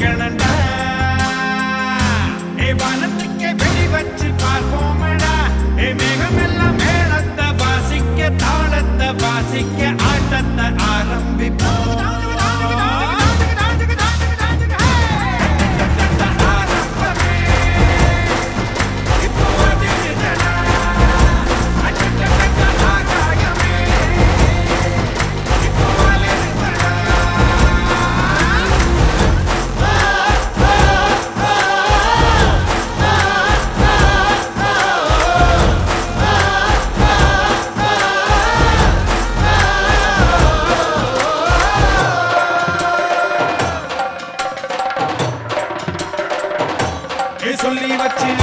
கேட்கணும்டா watching.